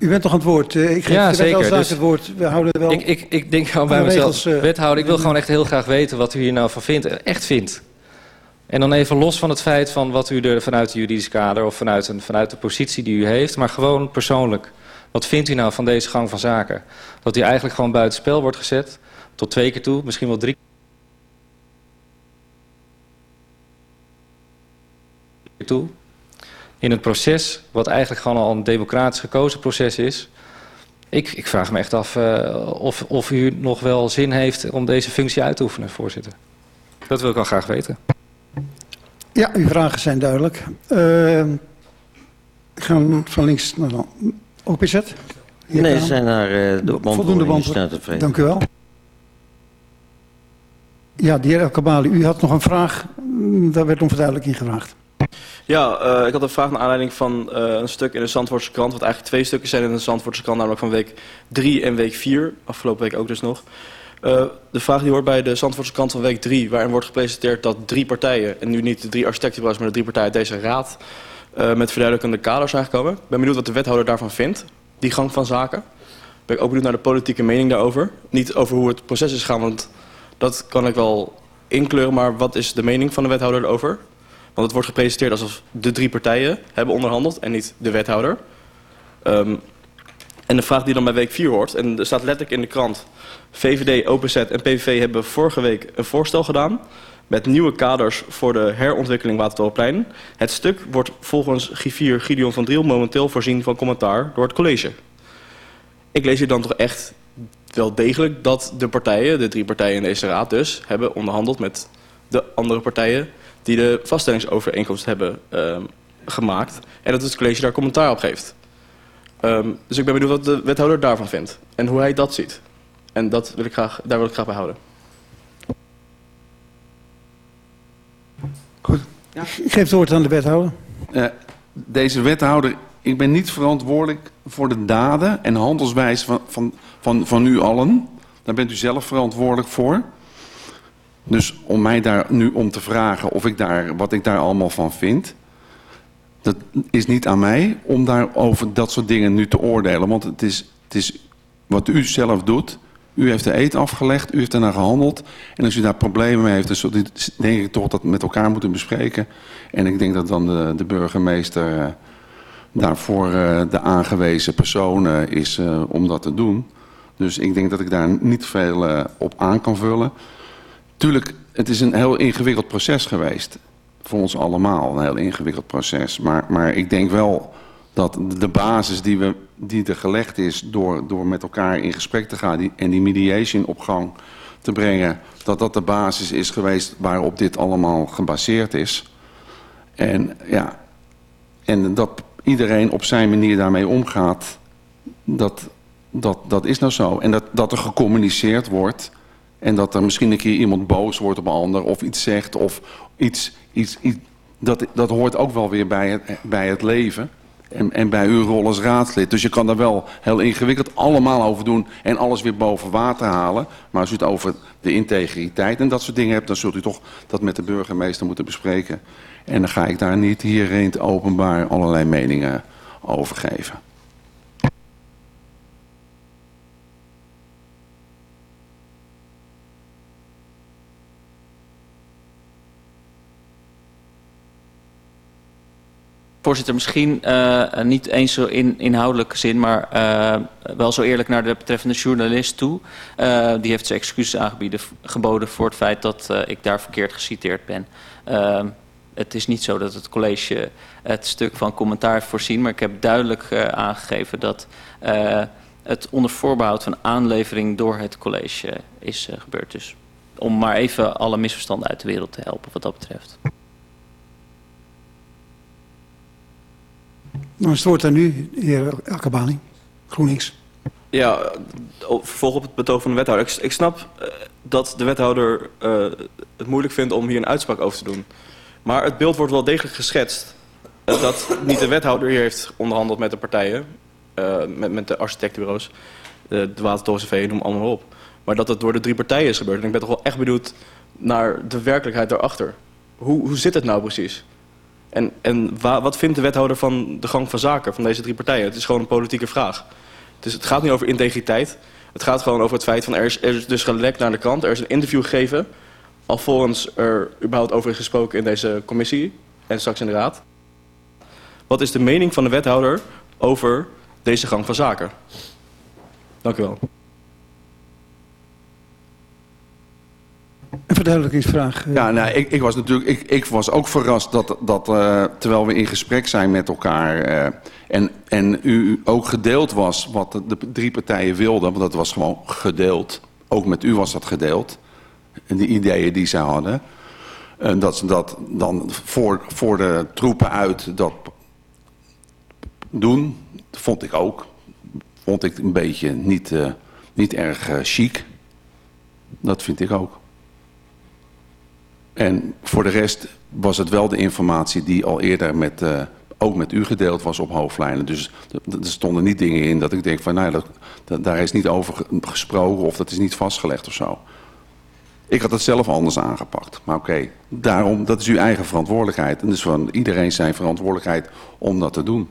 U bent toch aan het woord? Uh, ik geef ja, de zeker. Dus het woord. We houden wel... Ik, ik, ik denk gewoon bij mezelf, uh, wethouder, ik wil gewoon echt heel graag weten wat u hier nou van vindt. Echt vindt. En dan even los van het feit van wat u er vanuit het juridisch kader... of vanuit, een, vanuit de positie die u heeft, maar gewoon persoonlijk. Wat vindt u nou van deze gang van zaken? Dat u eigenlijk gewoon buitenspel wordt gezet, tot twee keer toe, misschien wel drie keer toe in het proces, wat eigenlijk gewoon al een democratisch gekozen proces is. Ik, ik vraag me echt af uh, of, of u nog wel zin heeft om deze functie uit te oefenen, voorzitter. Dat wil ik wel graag weten. Ja, uw vragen zijn duidelijk. Uh, ik ga van links naar dan. OPZ? Hier nee, ze zijn naar uh, de Voldoende beantwoord. Dank u wel. Ja, de heer El Kabali, u had nog een vraag. Daar werd om verduidelijking gevraagd. Ja, uh, ik had een vraag naar aanleiding van uh, een stuk in de Zandvoortse krant. Wat eigenlijk twee stukken zijn in de Zandvoortse krant, namelijk van week 3 en week 4. Afgelopen week ook dus nog. Uh, de vraag die hoort bij de Zandvoortse krant van week 3, waarin wordt gepresenteerd dat drie partijen, en nu niet de drie architectenbureaus, maar de drie partijen uit deze raad, met verduidelijkende kaders zijn gekomen. Ik ben benieuwd wat de wethouder daarvan vindt, die gang van zaken. Ben ik ook benieuwd naar de politieke mening daarover. Niet over hoe het proces is gaan, want dat kan ik wel inkleuren, maar wat is de mening van de wethouder erover? Want het wordt gepresenteerd alsof de drie partijen hebben onderhandeld en niet de wethouder. Um, en de vraag die dan bij week 4 hoort, en er staat letterlijk in de krant... VVD, OPZ en PVV hebben vorige week een voorstel gedaan... met nieuwe kaders voor de herontwikkeling Watertorenplein. Het stuk wordt volgens Givier Gideon van Driel momenteel voorzien van commentaar door het college. Ik lees hier dan toch echt wel degelijk dat de partijen, de drie partijen in deze raad dus... hebben onderhandeld met de andere partijen die de vaststellingsovereenkomst hebben um, gemaakt. En dat het college daar commentaar op geeft. Um, dus ik ben benieuwd wat de wethouder daarvan vindt. En hoe hij dat ziet. En dat wil ik graag, daar wil ik graag bij houden. Goed. Ja. Ik geef het woord aan de wethouder. Uh, deze wethouder, ik ben niet verantwoordelijk voor de daden en handelswijze van, van, van, van u allen. Daar bent u zelf verantwoordelijk voor. Dus om mij daar nu om te vragen of ik daar, wat ik daar allemaal van vind... dat is niet aan mij om daar over dat soort dingen nu te oordelen. Want het is, het is wat u zelf doet. U heeft de eet afgelegd, u heeft ernaar gehandeld. En als u daar problemen mee heeft, dan denk ik toch dat we met elkaar moeten bespreken. En ik denk dat dan de, de burgemeester uh, daarvoor uh, de aangewezen persoon uh, is om dat te doen. Dus ik denk dat ik daar niet veel op aan kan vullen. Tuurlijk, het is een heel ingewikkeld proces geweest. Voor ons allemaal, een heel ingewikkeld proces. Maar, maar ik denk wel dat de basis die, we, die er gelegd is door, door met elkaar in gesprek te gaan en die mediation op gang te brengen, dat dat de basis is geweest waarop dit allemaal gebaseerd is. En ja, en dat iedereen op zijn manier daarmee omgaat, dat, dat, dat is nou zo. En dat, dat er gecommuniceerd wordt en dat er misschien een keer iemand boos wordt op een ander of iets zegt of iets, iets, iets dat, dat hoort ook wel weer bij het, bij het leven. En, en bij uw rol als raadslid. Dus je kan daar wel heel ingewikkeld allemaal over doen en alles weer boven water halen. Maar als u het over de integriteit en dat soort dingen hebt, dan zult u toch dat met de burgemeester moeten bespreken. En dan ga ik daar niet hierin openbaar allerlei meningen over geven. Voorzitter, misschien uh, niet eens zo in inhoudelijke zin, maar uh, wel zo eerlijk naar de betreffende journalist toe. Die heeft zijn excuses aangeboden voor het feit dat ik daar verkeerd geciteerd ben. het is niet zo dat het college het stuk van commentaar heeft voorzien, maar ik heb duidelijk aangegeven dat het onder voorbehoud van aanlevering door het college is gebeurd. Dus om maar even alle misverstanden uit de wereld te helpen wat dat betreft. Dan is het woord aan u, heer Elkabali, GroenLinks. Ja, vervolg op het betoog van de wethouder. Ik, ik snap uh, dat de wethouder uh, het moeilijk vindt om hier een uitspraak over te doen. Maar het beeld wordt wel degelijk geschetst uh, dat niet de wethouder hier heeft onderhandeld met de partijen, met, met de architectenbureaus, de Watertoren CV, noem allemaal op. Maar dat het door de drie partijen is gebeurd. En ik ben toch wel echt benieuwd naar de werkelijkheid daarachter. Hoe, hoe zit het nou precies? En, en wat vindt de wethouder van de gang van zaken van deze drie partijen? Het is gewoon een politieke vraag. Dus het gaat niet over integriteit. Het gaat gewoon over het feit van er is, dus gelekt naar de krant. Er is een interview gegeven. Alvorens er überhaupt over is gesproken in deze commissie. En straks in de raad. Wat is de mening van de wethouder over deze gang van zaken? Dank u wel. Een verduidelijkingsvraag. Eh. Ja, nou, ik, ik was natuurlijk ik, ik was ook verrast dat, dat uh, terwijl we in gesprek zijn met elkaar... Uh, en, en u ook gedeeld was wat de, drie partijen wilden... want dat was gewoon gedeeld. Ook met u was dat gedeeld. En de ideeën die ze hadden. En dat ze dat dan voor, voor de troepen uit dat doen, vond ik ook. Vond ik een beetje niet, niet erg chic. Dat vind ik ook. En voor de rest was het wel de informatie die al eerder met, uh, ook met u gedeeld was op hoofdlijnen. Dus er stonden niet dingen in dat ik denk van nou, daar is niet over gesproken of dat is niet vastgelegd of zo. Ik had het zelf anders aangepakt. Maar oké, daarom, dat is uw eigen verantwoordelijkheid. En dus van iedereen zijn verantwoordelijkheid om dat te doen.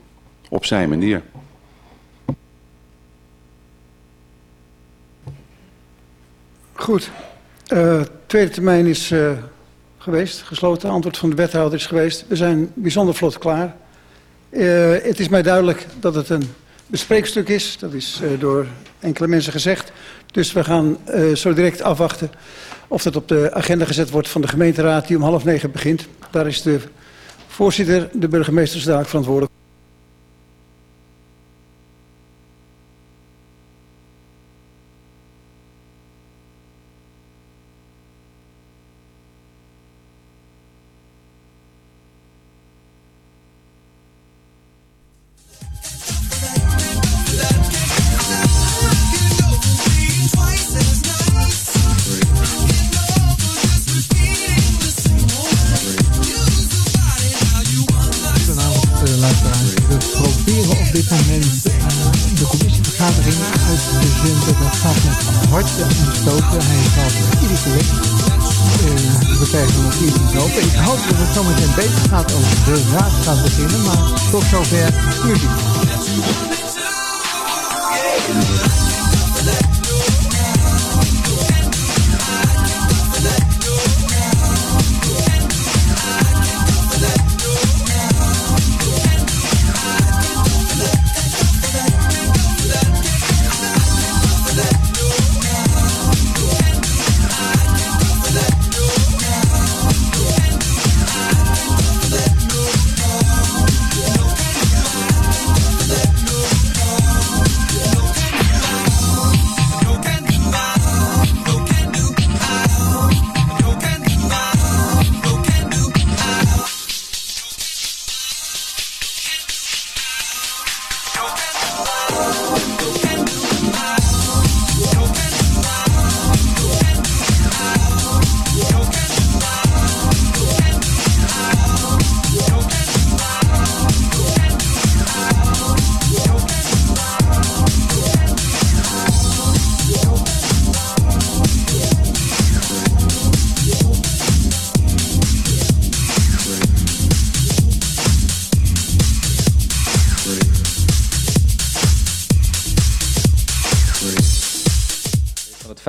Op zijn manier. Goed. Uh, tweede termijn is uh, geweest, gesloten. Antwoord van de wethouder is geweest. We zijn bijzonder vlot klaar. Uh, het is mij duidelijk dat het een bespreekstuk is. Dat is door enkele mensen gezegd. Dus we gaan zo direct afwachten of dat op de agenda gezet wordt van de gemeenteraad die om half negen begint. Daar is de voorzitter, de burgemeester, verantwoordelijk.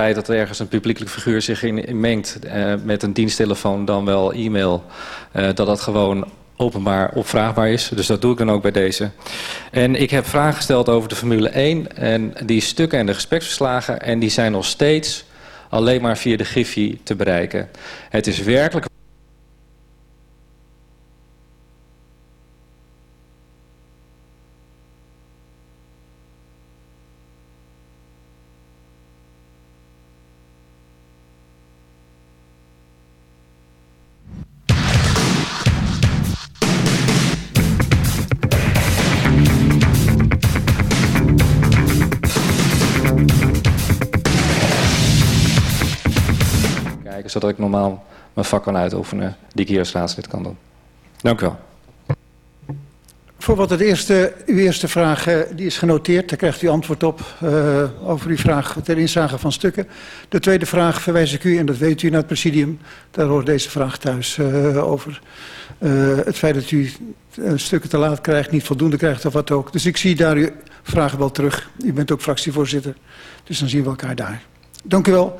Feit dat er ergens een publiekelijk figuur zich in, mengt uh, met een diensttelefoon dan wel e-mail, uh, dat dat gewoon openbaar opvraagbaar is. Dus dat doe ik dan ook bij deze. En ik heb vragen gesteld over de Formule 1 en die stukken en de gespreksverslagen en die zijn nog steeds alleen maar via de Griffie te bereiken. Het is werkelijk zodat ik normaal mijn vak kan uitoefenen die ik hier als raadslid kan doen. Dank u wel. Voor wat het eerste, uw eerste vraag, uh, die is genoteerd. Daar krijgt u antwoord op uh, over uw vraag ter inzage van stukken. De tweede vraag verwijs ik u, en dat weet u, naar het presidium. Daar hoort deze vraag thuis uh, over het feit dat u stukken te laat krijgt, niet voldoende krijgt of wat ook. Dus ik zie daar uw vragen wel terug. U bent ook fractievoorzitter, dus dan zien we elkaar daar. Dank u wel.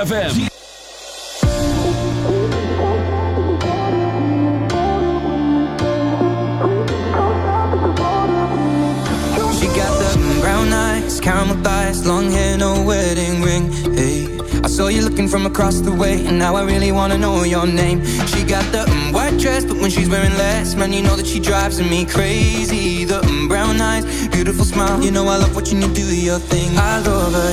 ZFM. ZFM. brown eyes, caramel thighs, long hair, no wedding ring. Hey, I saw you looking from across the way, and now I really wanna know your name. She got the um, white dress, but when she's wearing less, man, you know that she drives me crazy. The um, brown eyes, beautiful smile, you know I love watching you do your thing. I love her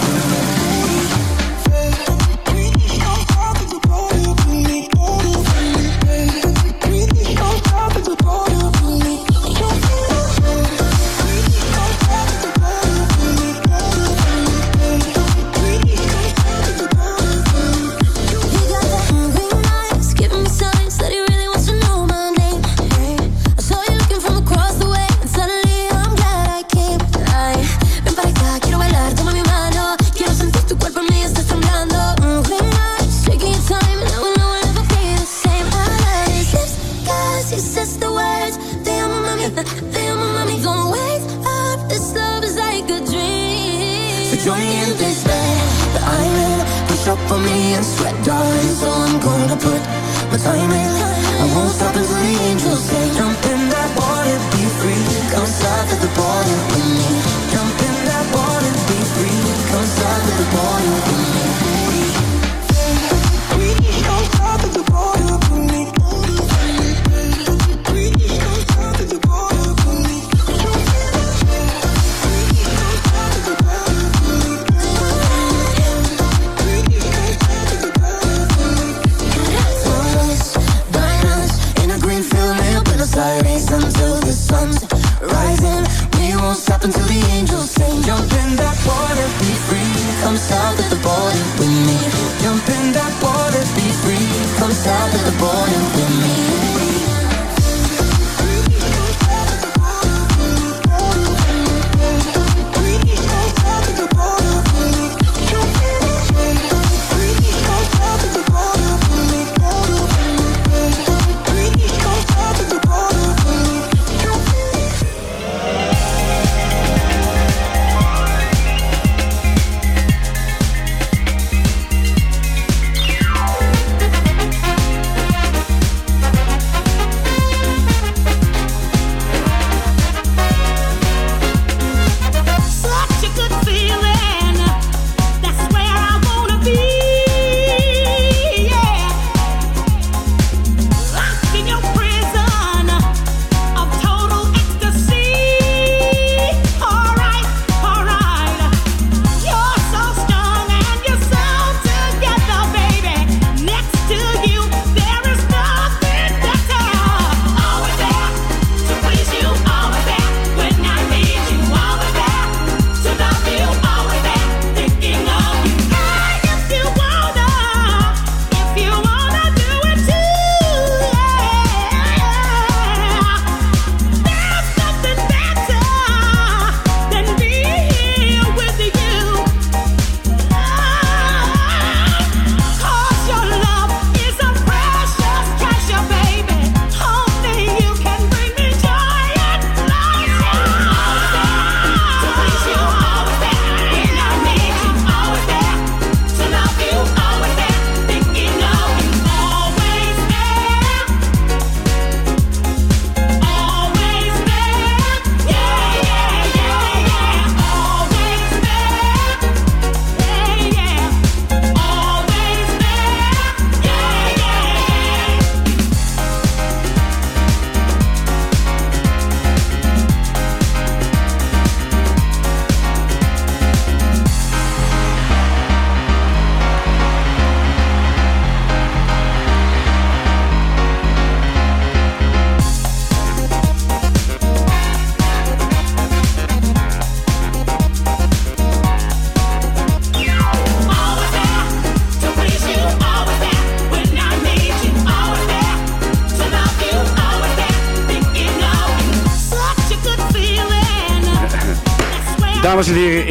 south of the border with me. Jump in that water, be free. Come south of the border.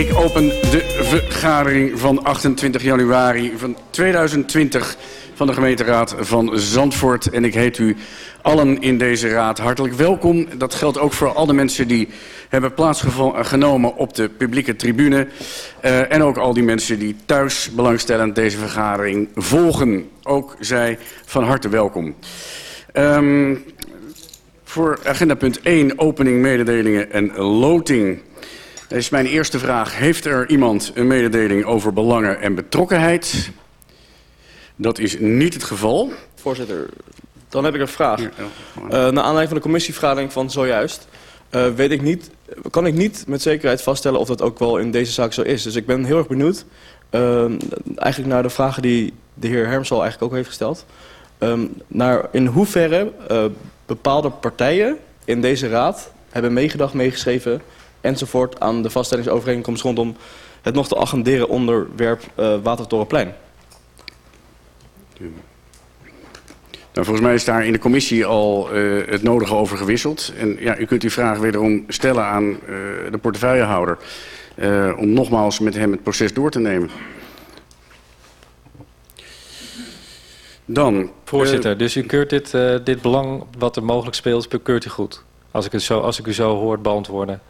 Ik open de vergadering van 28 januari van 2020 van de gemeenteraad van Zandvoort. En ik heet u allen in deze raad hartelijk welkom. Dat geldt ook voor al de mensen die hebben plaatsgenomen op de publieke tribune. Uh, en ook al die mensen die thuis belangstellend deze vergadering volgen. Ook zij van harte welkom. Um, voor agenda punt 1, opening, mededelingen en loting. Dat is mijn eerste vraag. Heeft er iemand een mededeling over belangen en betrokkenheid? Dat is niet het geval. Voorzitter, dan heb ik een vraag. Ja, uh, naar aanleiding van de commissievergadering van zojuist... Uh, weet ik niet, kan ik niet met zekerheid vaststellen of dat ook wel in deze zaak zo is. Dus ik ben heel erg benieuwd, uh, eigenlijk naar de vragen die de heer Hermsal eigenlijk ook heeft gesteld. Um, naar in hoeverre uh, bepaalde partijen in deze raad hebben meegedacht, meegeschreven enzovoort aan de vaststellingsovereenkomst rondom het nog te agenderen onderwerp uh, Watertorenplein. Nou, volgens mij is daar in de commissie al uh, het nodige over gewisseld. En ja, u kunt die vraag wederom stellen aan uh, de portefeuillehouder... Uh, om nogmaals met hem het proces door te nemen. Dan... Voorzitter, dus u keurt dit, dit belang wat er mogelijk speelt, keurt u goed? Als ik, het zo, als ik u zo hoort beantwoorden.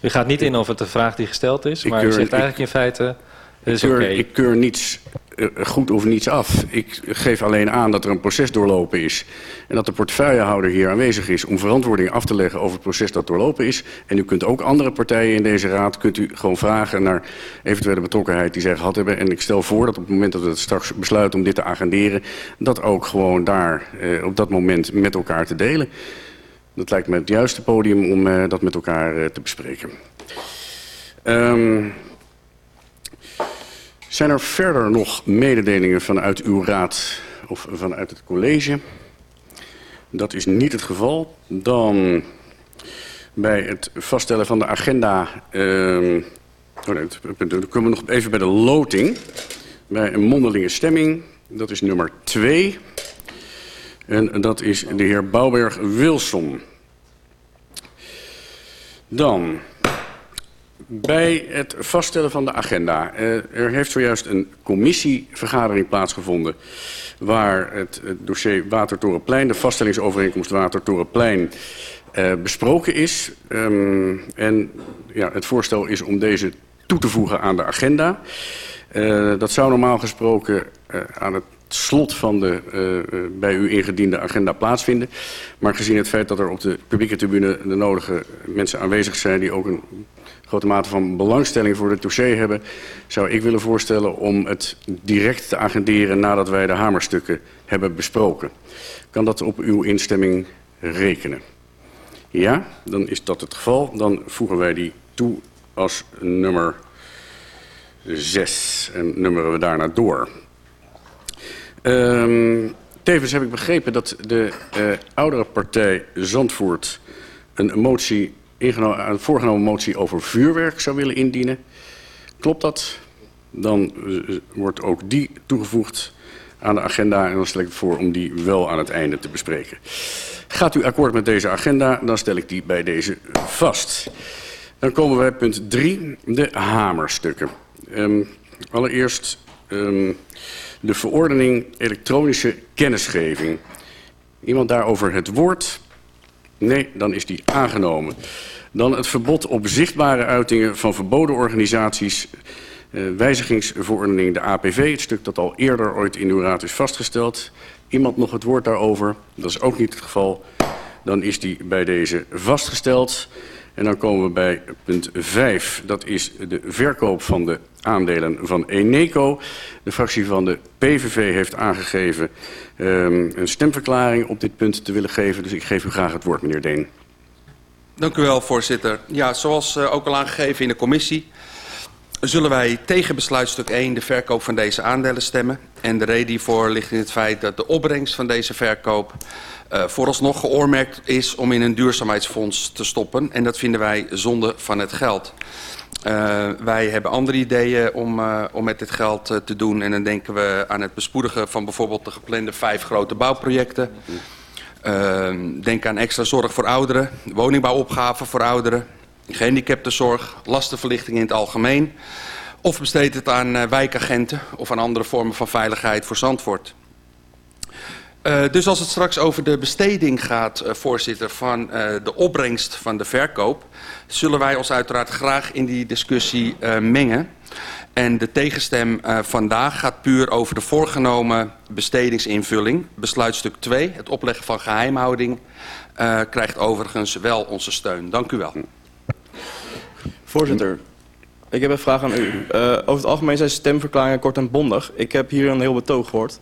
U gaat niet in of het een vraag die gesteld is, maar keur, u zegt eigenlijk in feite... Is ik, keur, okay. ik keur niets uh, goed of niets af. Ik geef alleen aan dat er een proces doorlopen is. En dat de portefeuillehouder hier aanwezig is om verantwoording af te leggen over het proces dat doorlopen is. En u kunt ook andere partijen in deze raad kunt u gewoon vragen naar eventuele betrokkenheid die zij gehad hebben. En ik stel voor dat op het moment dat we het straks besluiten om dit te agenderen, dat ook gewoon daar uh, op dat moment met elkaar te delen. Dat lijkt me het juiste podium om uh, dat met elkaar uh, te bespreken. Um, zijn er verder nog mededelingen vanuit uw raad of vanuit het college? Dat is niet het geval. Dan bij het vaststellen van de agenda... Uh, oh nee, dan komen we nog even bij de loting. Bij een mondelinge stemming. Dat is nummer 2. En dat is de heer Bouwberg-Wilson. Dan bij het vaststellen van de agenda. Uh, er heeft zojuist een commissievergadering plaatsgevonden... waar het, dossier Watertorenplein, de vaststellingsovereenkomst Watertorenplein... Uh, besproken is. Um, en ja, het voorstel is om deze toe te voegen aan de agenda. Uh, dat zou normaal gesproken aan het slot van de uh, bij u ingediende agenda plaatsvinden. Maar gezien het feit dat er op de publieke tribune de nodige mensen aanwezig zijn... die ook een grote mate van belangstelling voor het dossier hebben... zou ik willen voorstellen om het direct te agenderen nadat wij de hamerstukken hebben besproken. Kan dat op uw instemming rekenen? Ja, dan is dat het geval. Dan voegen wij die toe als nummer 6 en nummeren we daarna door. Um, tevens heb ik begrepen dat de uh, oudere partij Zandvoort een motie een voorgenomen motie over vuurwerk zou willen indienen. Klopt dat? Dan uh, wordt ook die toegevoegd aan de agenda en dan stel ik voor om die wel aan het einde te bespreken. Gaat u akkoord met deze agenda, dan stel ik die bij deze vast. Dan komen we bij punt 3, de hamerstukken. Um, allereerst um, de verordening elektronische kennisgeving. Iemand daarover het woord? Nee, dan is die aangenomen. Dan het verbod op zichtbare uitingen van verboden organisaties... Uh, wijzigingsverordening de APV, het stuk dat al eerder ooit in uw raad is vastgesteld. Iemand nog het woord daarover? Dat is ook niet het geval. Dan is die bij deze vastgesteld. En dan komen we bij punt 5. Dat is de verkoop van de aandelen van Eneco. De fractie van de PVV heeft aangegeven um, een stemverklaring op dit punt te willen geven. Dus ik geef u graag het woord, meneer Deen. Dank u wel, voorzitter. Ja, zoals uh, ook al aangegeven in de commissie... zullen wij tegen besluitstuk 1 de verkoop van deze aandelen stemmen. En de reden hiervoor ligt in het feit dat de opbrengst van deze verkoop... Uh, vooralsnog geoormerkt is om in een duurzaamheidsfonds te stoppen. En dat vinden wij zonde van het geld. Uh, wij hebben andere ideeën om, uh, om met dit geld te doen. En dan denken we aan het bespoedigen van bijvoorbeeld de geplande vijf grote bouwprojecten. denk aan extra zorg voor ouderen, woningbouwopgaven voor ouderen. Gehandicaptenzorg, lastenverlichting in het algemeen... of besteedt het aan wijkagenten of aan andere vormen van veiligheid voor Zandvoort. Uh, dus als het straks over de besteding gaat, uh, voorzitter, van de opbrengst van de verkoop... zullen wij ons uiteraard graag in die discussie mengen. En de tegenstem vandaag gaat puur over de voorgenomen bestedingsinvulling. Besluitstuk 2, het opleggen van geheimhouding, krijgt overigens wel onze steun. Dank u wel. Voorzitter, ik heb een vraag aan u. over het algemeen zijn stemverklaringen kort en bondig. Ik heb hier een heel betoog gehoord.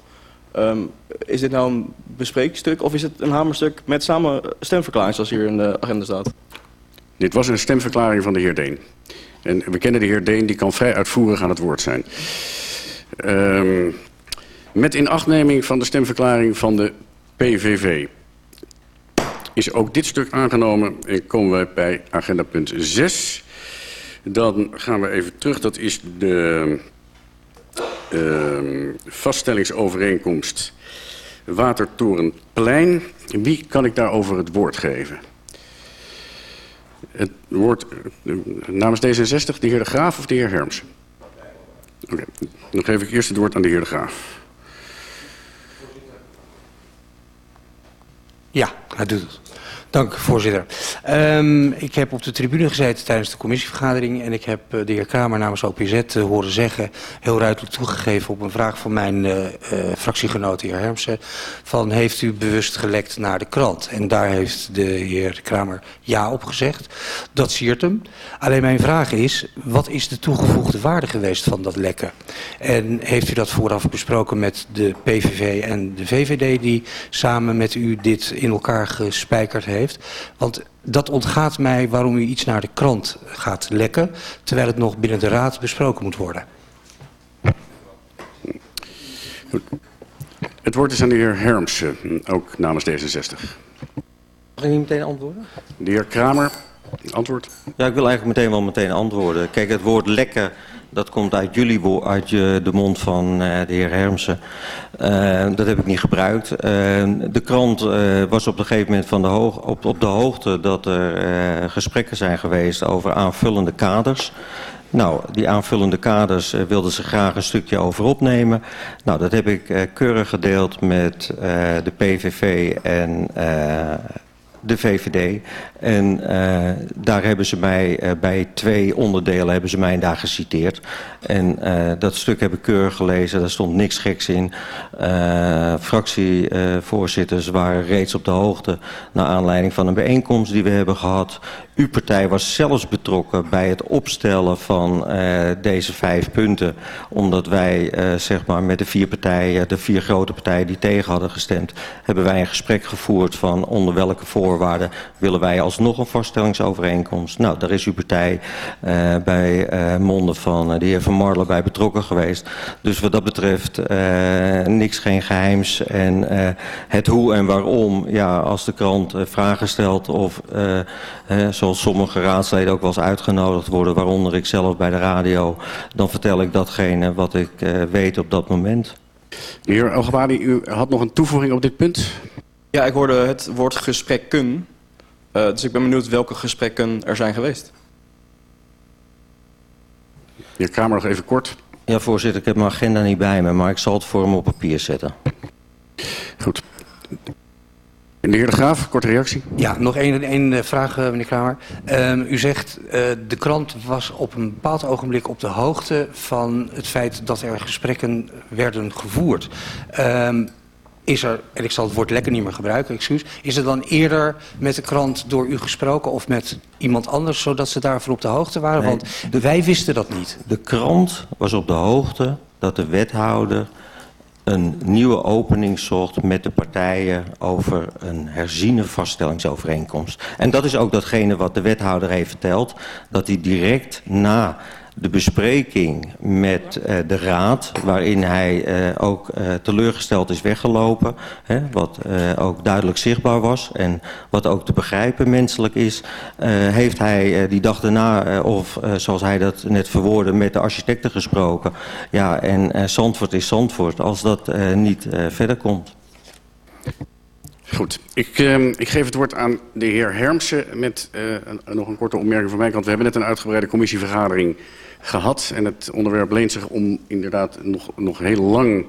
Um, is dit nou een bespreekstuk of is het een hamerstuk met samen stemverklaring zoals hier in de agenda staat? Dit was een stemverklaring van de heer Deen. En we kennen de heer Deen, die kan vrij uitvoerig aan het woord zijn. Um, met inachtneming van de stemverklaring van de PVV is ook dit stuk aangenomen en komen we bij agenda punt 6. Dan gaan we even terug, dat is de uh, vaststellingsovereenkomst Watertorenplein. Wie kan ik daarover het woord geven? Het woord uh, namens D66, de heer De Graaf of de heer Herms? Oké, dan geef ik eerst het woord aan de heer De Graaf. Ja, hij doet het. Dank, voorzitter. Um, ik heb op de tribune gezeten tijdens de commissievergadering... en ik heb uh, de heer Kramer namens OPZ uh, horen zeggen... heel ruidelijk toegegeven op een vraag van mijn uh, fractiegenoot, de heer Hermsen... van heeft u bewust gelekt naar de krant? En daar heeft de heer Kramer ja op gezegd. Dat siert hem. Alleen mijn vraag is, wat is de toegevoegde waarde geweest van dat lekken? En heeft u dat vooraf besproken met de PVV en de VVD... die samen met u dit in elkaar gespijkerd heeft? Heeft. Want dat ontgaat mij waarom u iets naar de krant gaat lekken... terwijl het nog binnen de raad besproken moet worden. Het woord is aan de heer Hermsen, ook namens D66. Mag ik niet meteen antwoorden? De heer Kramer, antwoord. Ja, ik wil eigenlijk meteen wel meteen antwoorden. Kijk, het woord lekken dat komt uit jullie uit je, de mond van uh, de heer Hermsen. Uh, dat heb ik niet gebruikt. De krant was op een gegeven moment van de hoog, op, op de hoogte dat er gesprekken zijn geweest over aanvullende kaders. Nou, die aanvullende kaders wilden ze graag een stukje over opnemen. Nou, dat heb ik keurig gedeeld met de PVV en de VVD. En uh, daar hebben ze mij uh, bij twee onderdelen hebben ze mij daar geciteerd. En uh, dat stuk heb ik keurig gelezen, daar stond niks geks in. fractievoorzitters waren reeds op de hoogte naar aanleiding van een bijeenkomst die we hebben gehad. Uw partij was zelfs betrokken bij het opstellen van deze vijf punten. Omdat wij zeg maar met de vier partijen, de vier grote partijen die tegen hadden gestemd, hebben wij een gesprek gevoerd van onder welke voorwaarden willen wij alsnog een vaststellingsovereenkomst. Nou, daar is uw partij uh, bij monden van de heer Van Marlen bij betrokken geweest. Dus wat dat betreft niks, geen geheims. En het hoe en waarom, ja, als de krant vragen stelt of zoals sommige raadsleden ook wel eens uitgenodigd worden, waaronder ik zelf bij de radio, dan vertel ik datgene wat ik weet op dat moment. De heer Elgebadi, u had nog een toevoeging op dit punt? Ja, ik hoorde het woord gesprekken. Uh, dus ik ben benieuwd welke gesprekken er zijn geweest. Heer Kamer, nog even kort. Ja, voorzitter, ik heb mijn agenda niet bij me, maar ik zal het voor hem op papier zetten. Goed. En de heer De Graaf, korte reactie. Ja, nog één, één eh, vraag, eh, meneer Kramer. Um, u zegt, uh, de krant was op een bepaald ogenblik op de hoogte van het feit dat er gesprekken werden gevoerd. Um, is er, en ik zal het woord lekker niet meer gebruiken, excuus, is er dan eerder met de krant door u gesproken of met iemand anders, zodat ze daarvoor op de hoogte waren? Nee. Want wij wisten dat niet. De krant was op de hoogte dat de wethouder een nieuwe opening zocht met de partijen over een herziene vaststellingsovereenkomst. En dat is ook datgene wat de wethouder heeft verteld, dat hij direct na de bespreking met uh, de raad, waarin hij uh, ook uh, teleurgesteld is weggelopen, hè, wat ook duidelijk zichtbaar was en wat ook te begrijpen menselijk is, heeft hij die dag daarna, of zoals hij dat net verwoordde, met de architecten gesproken. Ja, en Zandvoort is Zandvoort, als dat niet verder komt. Goed, ik, uh, ik geef het woord aan de heer Hermsen met nog een korte opmerking van mij kant. We hebben net een uitgebreide commissievergadering gehad en het onderwerp leent zich om inderdaad nog, nog heel lang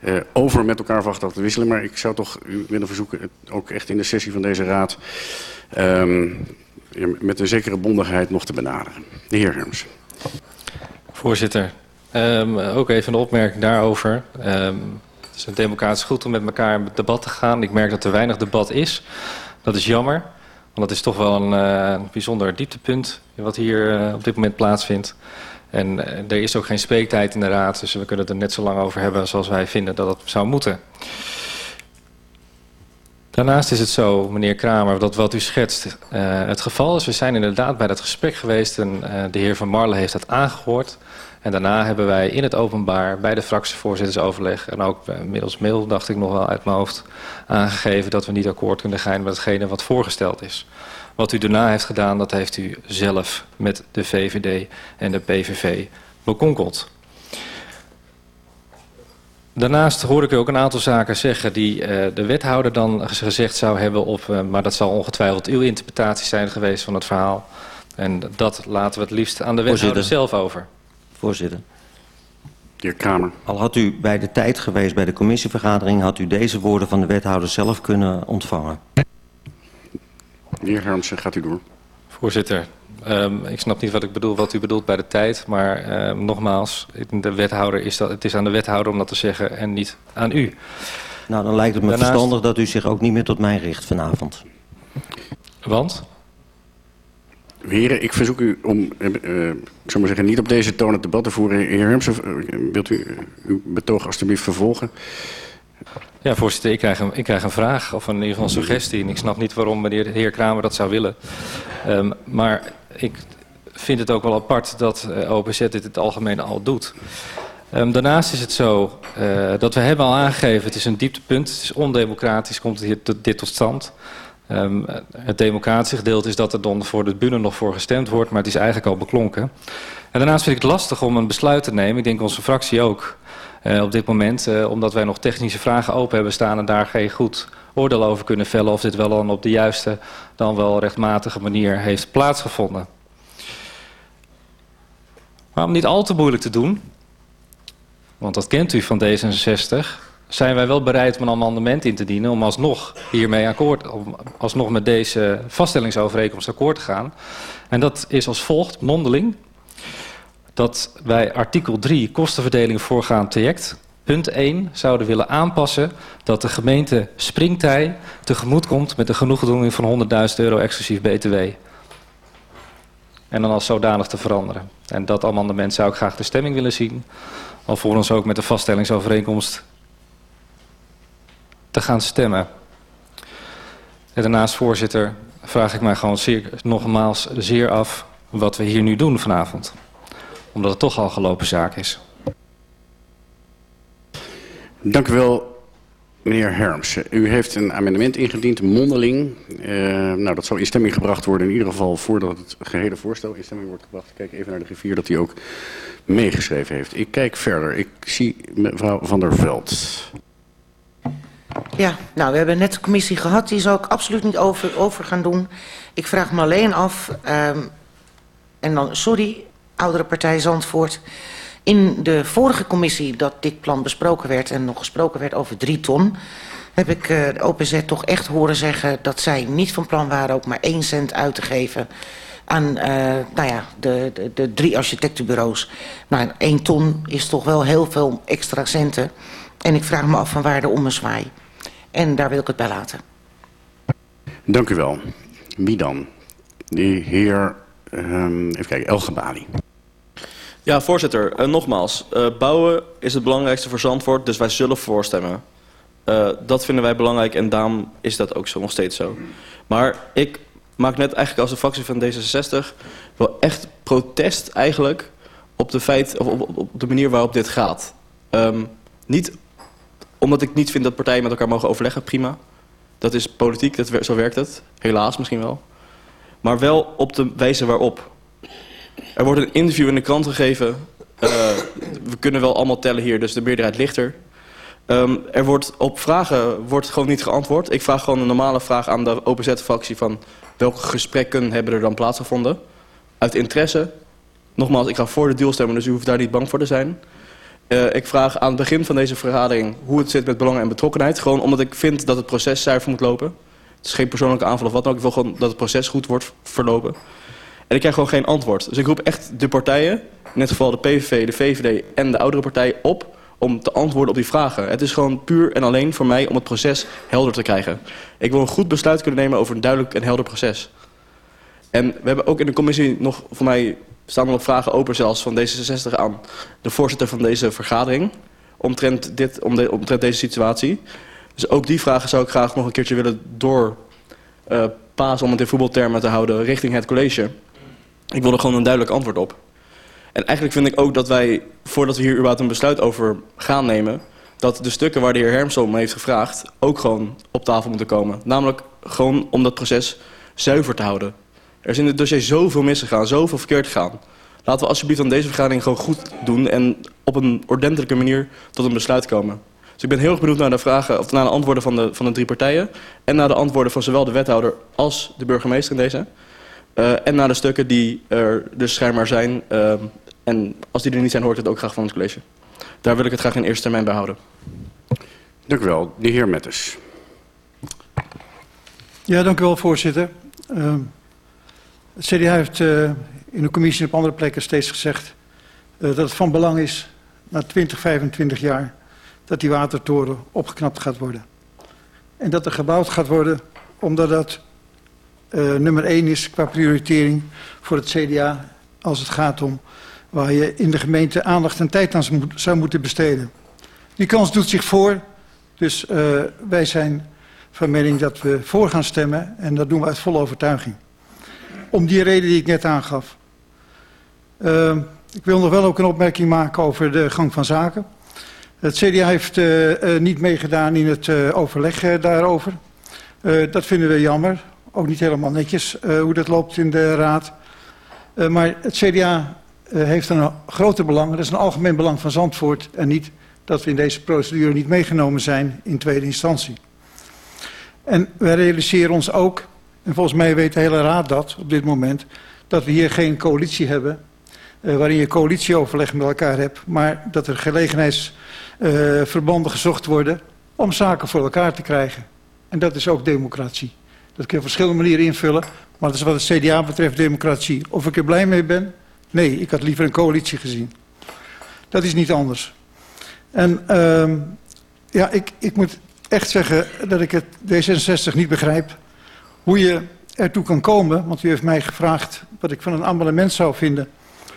uh, over met elkaar van te wisselen. Maar ik zou toch u willen verzoeken, het ook echt in de sessie van deze raad, um, met een zekere bondigheid nog te benaderen. De heer Hermsen. Voorzitter, um, ook even een opmerking daarover. Um, het is een democratisch goed om met elkaar in debat te gaan. Ik merk dat er weinig debat is. Dat is jammer, want dat is toch wel een uh, bijzonder dieptepunt wat hier uh, op dit moment plaatsvindt. En uh, er is ook geen spreektijd in de raad, dus we kunnen het er net zo lang over hebben zoals wij vinden dat het zou moeten. Daarnaast is het zo, meneer Kramer, dat wat u schetst het geval is. We zijn inderdaad bij dat gesprek geweest en de heer Van Marle heeft dat aangehoord. En daarna hebben wij in het openbaar bij de fractievoorzittersoverleg... en ook middels mail, dacht ik nog wel uit mijn hoofd... aangegeven dat we niet akkoord kunnen gaan met hetgene wat voorgesteld is. Wat u daarna heeft gedaan, dat heeft u zelf met de VVD en de PVV bekonkeld. Daarnaast hoor ik u ook een aantal zaken zeggen die uh, de wethouder dan gezegd zou hebben op... Uh, maar dat zal ongetwijfeld uw interpretatie zijn geweest van het verhaal. En dat laten we het liefst aan de wethouder zelf over. Voorzitter. De heer Kramer. Al had u bij de tijd geweest bij de commissievergadering... had u deze woorden van de wethouder zelf kunnen ontvangen. De heer Hermsen, gaat u door. Voorzitter, um, ik snap niet wat ik bedoel, wat u bedoelt bij de tijd. Maar um, nogmaals, de wethouder is dat, het is aan de wethouder om dat te zeggen en niet aan u. Nou, dan lijkt het me Daarnaast... verstandig dat u zich ook niet meer tot mij richt vanavond. Want? Heren, ik verzoek u om, uh, ik zou maar zeggen, niet op deze toon het debat te voeren. Heer Hermsen, wilt u uw betoog alstublieft vervolgen? Ja, voorzitter, ik krijg, een, ik krijg een vraag of in ieder geval een suggestie. En ik snap niet waarom meneer de heer Kramer dat zou willen. Um, maar ik vind het ook wel apart dat uh, OPZ dit het algemeen al doet. Um, daarnaast is het zo uh, dat we hebben al aangegeven, het is een dieptepunt, het is ondemocratisch, komt dit, dit tot stand. Um, het democratische gedeelte is dat er dan voor de bühne nog voor gestemd wordt, maar het is eigenlijk al beklonken. En daarnaast vind ik het lastig om een besluit te nemen, ik denk onze fractie ook, uh, op dit moment, uh, omdat wij nog technische vragen open hebben staan en daar geen goed oordeel over kunnen vellen of dit wel dan op de juiste, dan wel rechtmatige manier heeft plaatsgevonden. Maar om niet al te moeilijk te doen, want dat kent u van D66, zijn wij wel bereid om een amendement in te dienen om alsnog hiermee akkoord, om alsnog met deze vaststellingsovereenkomst akkoord te gaan. En dat is als volgt, mondeling, dat wij artikel 3 kostenverdeling voorgaand traject, punt 1, zouden willen aanpassen dat de gemeente Springtij tegemoet komt met een genoegdoening van 100.000 euro exclusief BTW. En dan als zodanig te veranderen. En dat amendement zou ik graag de stemming willen zien. Alvorens ook met de vaststellingsovereenkomst te gaan stemmen. En daarnaast, voorzitter, vraag ik mij gewoon zeer, nogmaals zeer af wat we hier nu doen vanavond. Omdat het toch al gelopen zaak is. Dank u wel, meneer Herms. U heeft een amendement ingediend, mondeling. Uh, nou, dat zal in stemming gebracht worden, in ieder geval voordat het gehele voorstel in stemming wordt gebracht. Kijk even naar de griffier dat hij ook meegeschreven heeft. Ik kijk verder. Ik zie mevrouw Van der Veld. Ja, nou, we hebben net de commissie gehad. Die zal ik absoluut niet over, over gaan doen. Ik vraag me alleen af, um, en dan, sorry, oudere partij Zandvoort... In de vorige commissie dat dit plan besproken werd en nog gesproken werd over drie ton... heb ik uh, de OPZ toch echt horen zeggen dat zij niet van plan waren ook maar één cent uit te geven aan uh, nou ja, de, de, de drie architectenbureaus. Nou, één ton is toch wel heel veel extra centen. En ik vraag me af van waar de ommezwaai. En daar wil ik het bij laten. Dank u wel. Wie dan? De heer, um, even kijken, Elgebali. Ja, voorzitter. Uh, nogmaals, uh, bouwen is het belangrijkste voor Zandvoort, dus wij zullen voorstemmen. Uh, dat vinden wij belangrijk en daarom is dat ook zo nog steeds zo. Maar ik maak net eigenlijk als de fractie van D66 wel echt protest eigenlijk op de, feit, of op, op de manier waarop dit gaat. Um, niet omdat ik niet vind dat partijen met elkaar mogen overleggen, prima. Dat is politiek, dat, zo werkt het. Helaas misschien wel. Maar wel op de wijze waarop. Er wordt een interview in de krant gegeven. Uh, we kunnen wel allemaal tellen hier, dus de meerderheid ligt er. Um, er wordt op vragen wordt gewoon niet geantwoord. Ik vraag gewoon een normale vraag aan de OPZ-fractie van welke gesprekken hebben er dan plaatsgevonden. Uit interesse. Nogmaals, ik ga voor de deal stemmen, dus u hoeft daar niet bang voor te zijn. Uh, ik vraag aan het begin van deze vergadering hoe het zit met belangen en betrokkenheid. Gewoon omdat ik vind dat het proces zuiver moet lopen. Het is geen persoonlijke aanval of wat dan ook. Ik wil gewoon dat het proces goed wordt verlopen. En ik krijg gewoon geen antwoord. Dus ik roep echt de partijen, in dit geval de PVV, de VVD en de oudere partij, op om te antwoorden op die vragen. Het is gewoon puur en alleen voor mij om het proces helder te krijgen. Ik wil een goed besluit kunnen nemen over een duidelijk en helder proces. En we hebben ook in de commissie nog, voor mij staan er nog vragen open zelfs van D66 aan de voorzitter van deze vergadering. Omtrent, dit, omtrent deze situatie. Dus ook die vragen zou ik graag nog een keertje willen doorpasen uh, om het in voetbaltermen te houden richting het college. Ik wil er gewoon een duidelijk antwoord op. En eigenlijk vind ik ook dat wij, voordat we hier überhaupt een besluit over gaan nemen... dat de stukken waar de heer Hermsel om heeft gevraagd ook gewoon op tafel moeten komen. Namelijk gewoon om dat proces zuiver te houden. Er is in het dossier zoveel misgegaan, zoveel verkeerd gegaan. Laten we alsjeblieft aan deze vergadering gewoon goed doen... en op een ordentelijke manier tot een besluit komen. Dus ik ben heel erg benieuwd naar de, vragen, of naar de antwoorden van de, van de drie partijen... en naar de antwoorden van zowel de wethouder als de burgemeester in deze... Uh, en naar de stukken die er dus schijnbaar zijn. Uh, en als die er niet zijn, hoort het ook graag van het college. Daar wil ik het graag in eerste termijn bij houden. Dank u wel. De heer Metters. Ja, dank u wel, voorzitter. Uh, het CDA heeft in de commissie en op andere plekken steeds gezegd... dat het van belang is, na 20, 25 jaar... dat die watertoren opgeknapt gaat worden. En dat er gebouwd gaat worden, omdat dat uh, nummer één is qua prioritering voor het CDA als het gaat om waar je in de gemeente aandacht en tijd aan zou moeten besteden. Die kans doet zich voor, dus wij zijn van mening dat we voor gaan stemmen en dat doen we uit volle overtuiging. Om die reden die ik net aangaf. Uh, ik wil nog wel ook een opmerking maken over de gang van zaken. Het CDA heeft uh, uh, niet meegedaan in het uh, overleg daarover. dat vinden we jammer ook niet helemaal netjes hoe dat loopt in de raad. Maar het CDA heeft een groter belang. Dat is een algemeen belang van Zandvoort. En niet dat we in deze procedure niet meegenomen zijn in tweede instantie. En wij realiseren ons ook, en volgens mij weet de hele raad dat op dit moment... dat we hier geen coalitie hebben waarin je coalitieoverleg met elkaar hebt... maar dat er gelegenheidsverbanden gezocht worden om zaken voor elkaar te krijgen. En dat is ook democratie. Dat kun je op verschillende manieren invullen. Maar dat is wat het CDA betreft democratie. Of ik er blij mee ben? Nee, ik had liever een coalitie gezien. Dat is niet anders. En uh, ja, ik, ik moet echt zeggen dat ik het D66 niet begrijp. Hoe je ertoe kan komen, want u heeft mij gevraagd wat ik van een amendement zou vinden.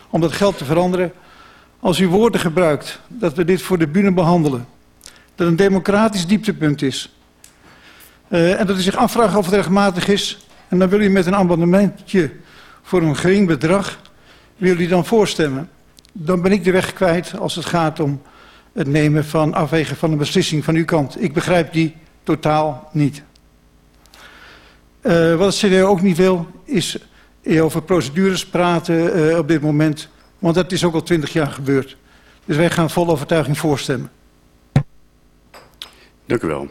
Om dat geld te veranderen. Als u woorden gebruikt dat we dit voor de bühne behandelen. Dat een democratisch dieptepunt is. Uh, en dat u zich afvraagt of het rechtmatig is. En dan wil u met een amendementje voor een gering bedrag, wil u dan voorstemmen. Dan ben ik de weg kwijt als het gaat om het nemen van afwegen van een beslissing van uw kant. Ik begrijp die totaal niet. Uh, wat het CDA ook niet wil, is over procedures praten uh, op dit moment. Want dat is ook al twintig jaar gebeurd. Dus wij gaan vol overtuiging voorstemmen. Dank u wel.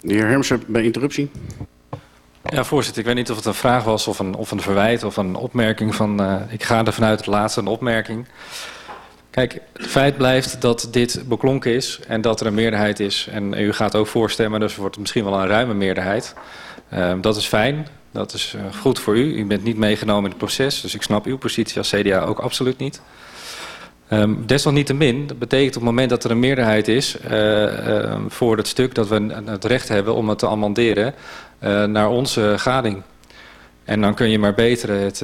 De heer Hermsen, bij interruptie. Ja, voorzitter, ik weet niet of het een vraag was of een, of een verwijt of een opmerking van... Uh, ik ga er vanuit het laatste een opmerking. Kijk, het feit blijft dat dit beklonken is en dat er een meerderheid is. En u gaat ook voorstemmen, dus er wordt misschien wel een ruime meerderheid. Uh, dat is fijn, dat is uh, goed voor u. U bent niet meegenomen in het proces, dus ik snap uw positie als CDA ook absoluut niet. Um, desalniettemin, dat betekent op het moment dat er een meerderheid is uh, uh, voor het stuk dat we het recht hebben om het te amenderen uh, naar onze gading. En dan kun je maar beter het,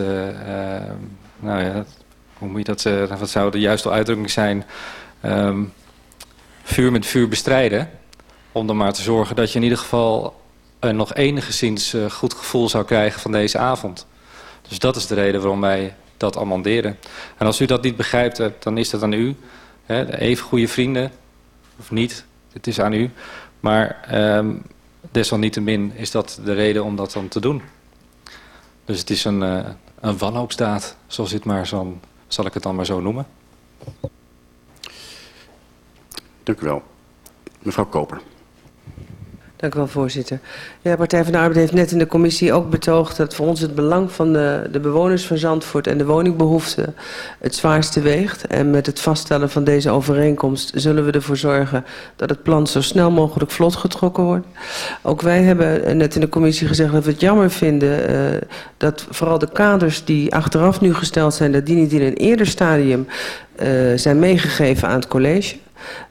nou ja, hoe moet je dat, wat zou de juiste uitdrukking zijn, vuur met vuur bestrijden. Om er maar te zorgen dat je in ieder geval een nog enigszins goed gevoel zou krijgen van deze avond. Dus dat is de reden waarom wij dat amenderen. En als u dat niet begrijpt, eh, dan is dat aan u. Even goede vrienden, of niet, het is aan u. Maar um, desalniettemin is dat de reden om dat dan te doen. Dus het is een, uh, een wanhoopsdaad, zoals dit maar zo, zal ik het dan maar zo noemen. Dank u wel. Mevrouw Koper. Dank u wel, voorzitter. Ja, Partij van de Arbeid heeft net in de commissie ook betoogd dat voor ons het belang van de, de bewoners van Zandvoort en de woningbehoeften het zwaarste weegt. En met het vaststellen van deze overeenkomst zullen we ervoor zorgen dat het plan zo snel mogelijk vlot getrokken wordt. Ook wij hebben net in de commissie gezegd dat we het jammer vinden uh, dat vooral de kaders die achteraf nu gesteld zijn, dat die niet in een eerder stadium uh, zijn meegegeven aan het college.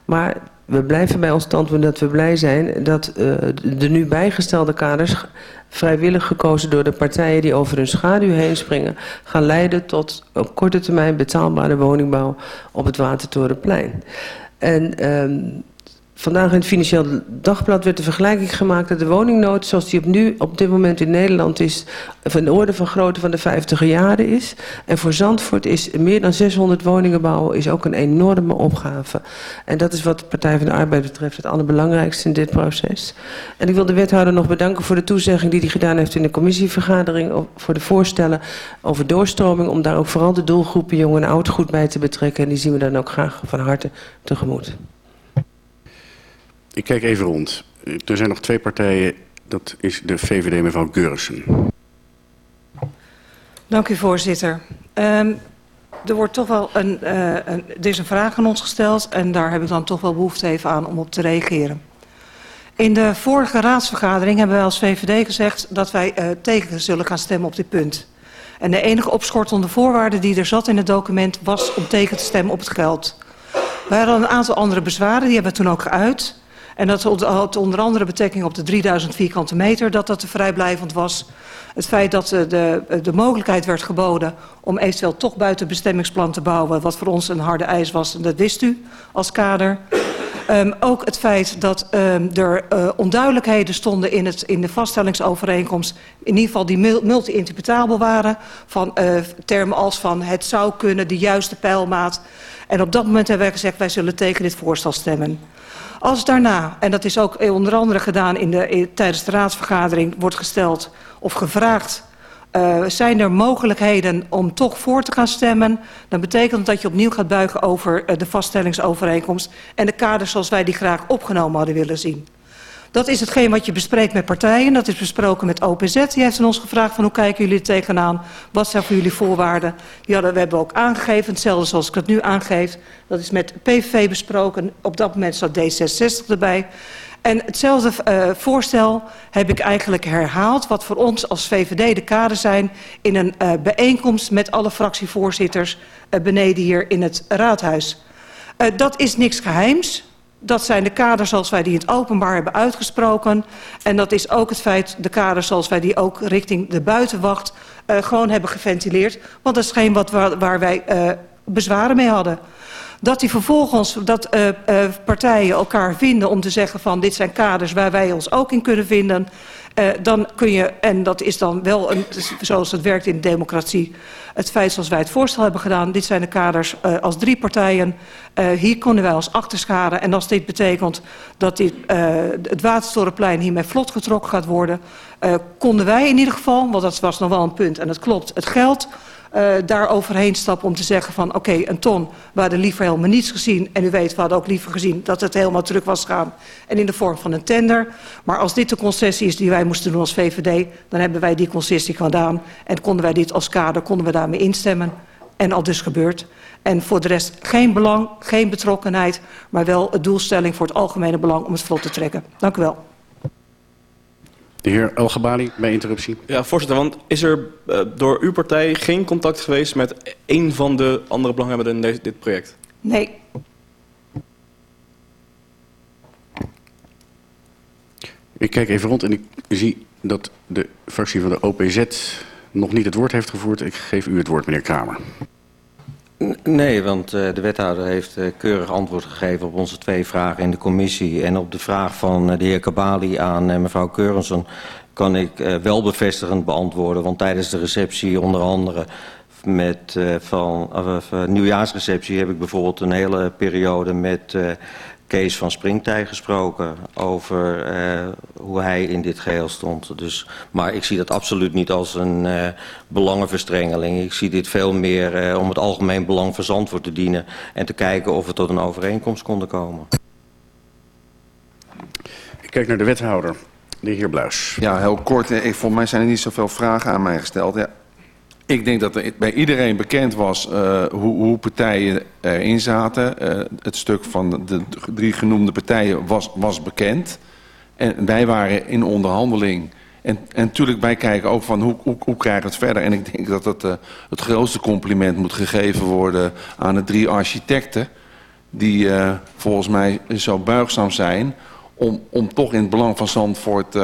Maar we blijven bij ons standpunt dat we blij zijn dat uh, de nu bijgestelde kaders vrijwillig gekozen door de partijen die over hun schaduw heen springen, gaan leiden tot op korte termijn betaalbare woningbouw op het Watertorenplein. En um, Vandaag in het Financieel Dagblad werd de vergelijking gemaakt dat de woningnood zoals die op, nu, op dit moment in Nederland is, van de orde van grootte van de 50 jaren is. En voor Zandvoort is meer dan 600 woningen bouwen is ook een enorme opgave. En dat is wat de Partij van de Arbeid betreft het allerbelangrijkste in dit proces. En ik wil de wethouder nog bedanken voor de toezegging die hij gedaan heeft in de commissievergadering voor de voorstellen over doorstroming, om daar ook vooral de doelgroepen jong en oud goed bij te betrekken. En die zien we dan ook graag van harte tegemoet. Ik kijk even rond. Er zijn nog twee partijen. Dat is de VVD, mevrouw Geurissen. Dank u, voorzitter. Um, er wordt toch wel een, uh, een, er is een vraag aan ons gesteld en daar heb ik dan toch wel behoefte even aan om op te reageren. In de vorige raadsvergadering hebben wij als VVD gezegd dat wij uh, tegen zullen gaan stemmen op dit punt. En de enige opschortende voorwaarde die er zat in het document was om tegen te stemmen op het geld. Wij hadden een aantal andere bezwaren, die hebben we toen ook geuit. En dat had onder andere betrekking op de 3000 vierkante meter, dat dat te vrijblijvend was. Het feit dat de, de mogelijkheid werd geboden om eventueel toch buiten bestemmingsplan te bouwen, wat voor ons een harde eis was, en dat wist u als kader. Um, ook het feit dat um, er uh, onduidelijkheden stonden in, het, in de vaststellingsovereenkomst, in ieder geval die multi-interpretabel waren, van uh, termen als van het zou kunnen, de juiste pijlmaat. En op dat moment hebben wij gezegd, wij zullen tegen dit voorstel stemmen. Als daarna, en dat is ook onder andere gedaan in de, tijdens de raadsvergadering, wordt gesteld of gevraagd... Uh, zijn er mogelijkheden om toch voor te gaan stemmen... dan betekent dat je opnieuw gaat buigen over uh, de vaststellingsovereenkomst... en de kaders zoals wij die graag opgenomen hadden willen zien. Dat is hetgeen wat je bespreekt met partijen. Dat is besproken met OPZ. Die heeft aan ons gevraagd van hoe kijken jullie tegenaan? Wat zijn voor jullie voorwaarden? Die hadden, we hebben ook aangegeven, hetzelfde zoals ik het nu aangeef. Dat is met PVV besproken. Op dat moment zat D66 erbij. En hetzelfde uh, voorstel heb ik eigenlijk herhaald... wat voor ons als VVD de kader zijn... in een uh, bijeenkomst met alle fractievoorzitters... Uh, beneden hier in het raadhuis. Dat is niks geheims. Dat zijn de kaders zoals wij die in het openbaar hebben uitgesproken. En dat is ook het feit, de kaders zoals wij die ook richting de buitenwacht uh, gewoon hebben geventileerd. Want dat is geen wat waar, wij uh, bezwaren mee hadden. Dat die vervolgens, dat uh, partijen elkaar vinden om te zeggen van dit zijn kaders waar wij ons ook in kunnen vinden. Uh, dan kun je, en dat is dan wel een, zoals het werkt in de democratie, het feit zoals wij het voorstel hebben gedaan. Dit zijn de kaders uh, als drie partijen. Uh, hier konden wij ons achter scharen. En als dit betekent dat dit, het Waterstorenplein hiermee vlot getrokken gaat worden, konden wij in ieder geval, want dat was nog wel een punt en dat klopt, het geld uh, daar overheen stappen om te zeggen van oké, okay, een ton, we liever helemaal niets gezien. En u weet, we hadden ook liever gezien dat het helemaal terug was gegaan. En in de vorm van een tender. Maar als dit de concessie is die wij moesten doen als VVD, dan hebben wij die concessie gedaan. En konden wij dit als kader, konden we daarmee instemmen. En al dus gebeurd. En voor de rest geen belang, geen betrokkenheid, maar wel het doelstelling voor het algemene belang om het vlot te trekken. Dank u wel. De heer Elgebali, bij interruptie. Ja, voorzitter, want is er uh, door uw partij geen contact geweest met een van de andere belanghebbenden in deze, dit project? Nee. Ik kijk even rond en ik zie dat de fractie van de OPZ nog niet het woord heeft gevoerd. Ik geef u het woord, meneer Kramer. Nee, want uh, de wethouder heeft uh, keurig antwoord gegeven op onze twee vragen in de commissie. En op de vraag van uh, de heer Kabali aan mevrouw Keurensen kan ik wel bevestigend beantwoorden. Want tijdens de receptie onder andere met van nieuwjaarsreceptie heb ik bijvoorbeeld een hele periode met Kees van Springtij gesproken over uh, hoe hij in dit geheel stond. Dus, maar ik zie dat absoluut niet als een uh, belangenverstrengeling. Ik zie dit veel meer uh, om het algemeen belang van Zandvoort te dienen... en te kijken of we tot een overeenkomst konden komen. kijk naar de wethouder, de heer Bluis. Ja, heel kort. Ik, volgens mij zijn er niet zoveel vragen aan mij gesteld. Ja, ik denk dat bij iedereen bekend was uh, hoe, hoe partijen erin zaten. Uh, het stuk van de drie genoemde partijen was, was bekend. En wij waren in onderhandeling. En, en natuurlijk wij kijken ook van hoe, hoe, hoe we het verder. En ik denk dat het, uh, het grootste compliment moet gegeven worden aan de drie architecten. Die volgens mij zo buigzaam zijn om, om toch in het belang van Zandvoort